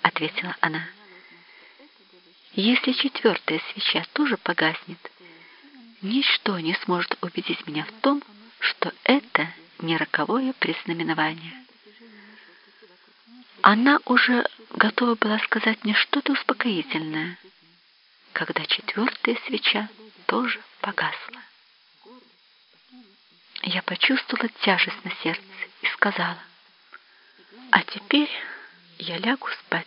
— ответила она. «Если четвертая свеча тоже погаснет, ничто не сможет убедить меня в том, что это не роковое признаменование». Она уже готова была сказать мне что-то успокоительное, когда четвертая свеча тоже погасла. Я почувствовала тяжесть на сердце и сказала, «А теперь я лягу спать.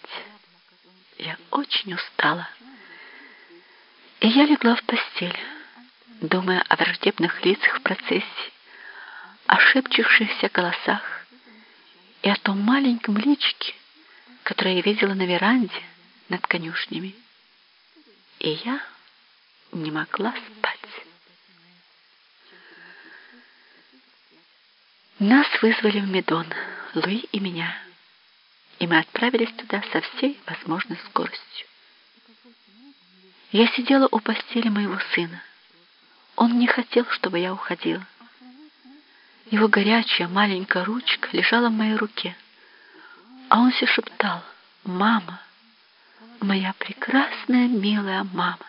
Я очень устала». И я легла в постель, думая о враждебных лицах в процессе, о шепчущихся голосах и о том маленьком личике, которое я видела на веранде над конюшнями. И я не могла спать. Нас вызвали в Медон, Луи и меня, и мы отправились туда со всей возможной скоростью. Я сидела у постели моего сына. Он не хотел, чтобы я уходила. Его горячая маленькая ручка лежала в моей руке, а он все шептал «Мама, моя прекрасная, милая мама».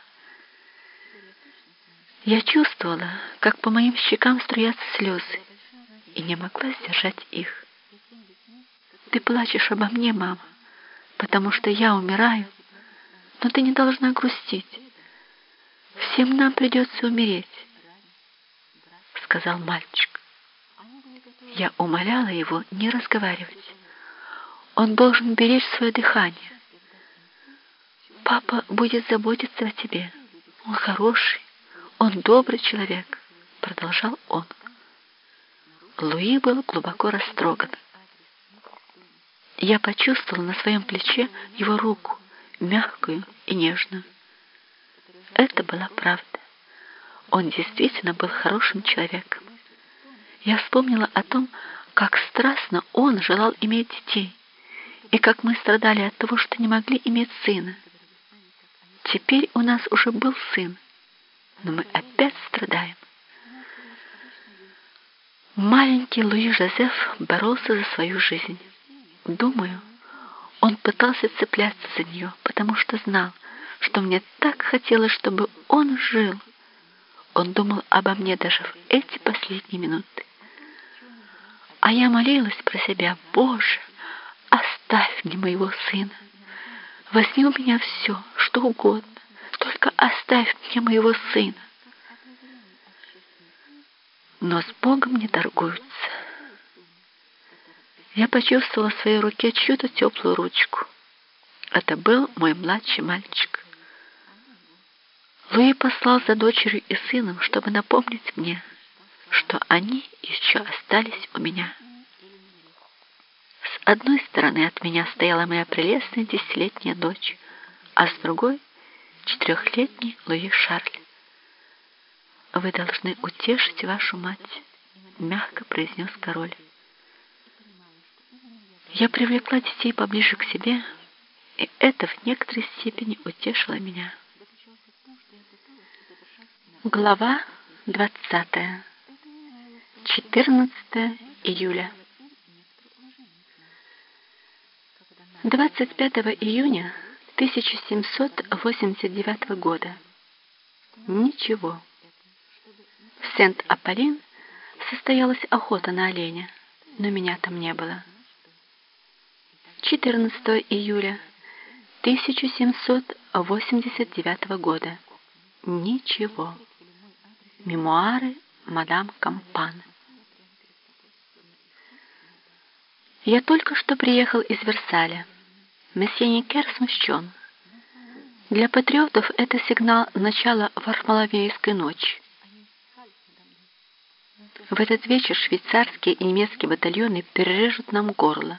Я чувствовала, как по моим щекам струятся слезы, и не могла сдержать их. Ты плачешь обо мне, мама, потому что я умираю, но ты не должна грустить. Всем нам придется умереть, сказал мальчик. Я умоляла его не разговаривать. Он должен беречь свое дыхание. Папа будет заботиться о тебе. Он хороший, он добрый человек, продолжал он. Луи был глубоко растроган. Я почувствовала на своем плече его руку, мягкую и нежную. Это была правда. Он действительно был хорошим человеком. Я вспомнила о том, как страстно он желал иметь детей, и как мы страдали от того, что не могли иметь сына. Теперь у нас уже был сын, но мы опять страдаем. Маленький Луи Жозеф боролся за свою жизнь. Думаю, он пытался цепляться за нее, потому что знал, что мне так хотелось, чтобы он жил. Он думал обо мне даже в эти последние минуты. А я молилась про себя, Боже, оставь мне моего сына. Возьми у меня все, что угодно, только оставь мне моего сына но с Богом не торгуются. Я почувствовала в своей руке чью-то теплую ручку. Это был мой младший мальчик. Луи послал за дочерью и сыном, чтобы напомнить мне, что они еще остались у меня. С одной стороны от меня стояла моя прелестная десятилетняя дочь, а с другой — четырехлетний Луи Шарль. «Вы должны утешить вашу мать», — мягко произнес король. Я привлекла детей поближе к себе, и это в некоторой степени утешило меня. Глава 20. 14 июля. 25 июня 1789 года. Ничего. В Сент-Аполлин состоялась охота на оленя, но меня там не было. 14 июля 1789 года. Ничего. Мемуары мадам Кампан. Я только что приехал из Версаля. Месье Никер смущен. Для патриотов это сигнал начала Варфоломеевской ночи. В этот вечер швейцарские и немецкие батальоны перережут нам горло.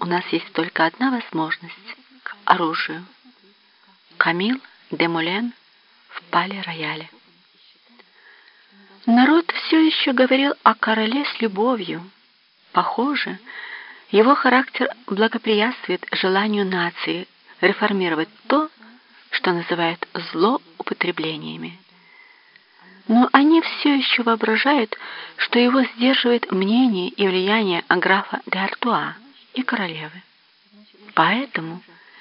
У нас есть только одна возможность — к оружию. Камил де Мулен в Пале-Рояле. Народ все еще говорил о короле с любовью. Похоже, его характер благоприятствует желанию нации реформировать то, что называют злоупотреблениями но они все еще воображают, что его сдерживает мнение и влияние графа де Артуа и королевы. Поэтому